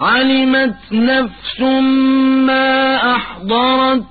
علمت نفس ما أحضرت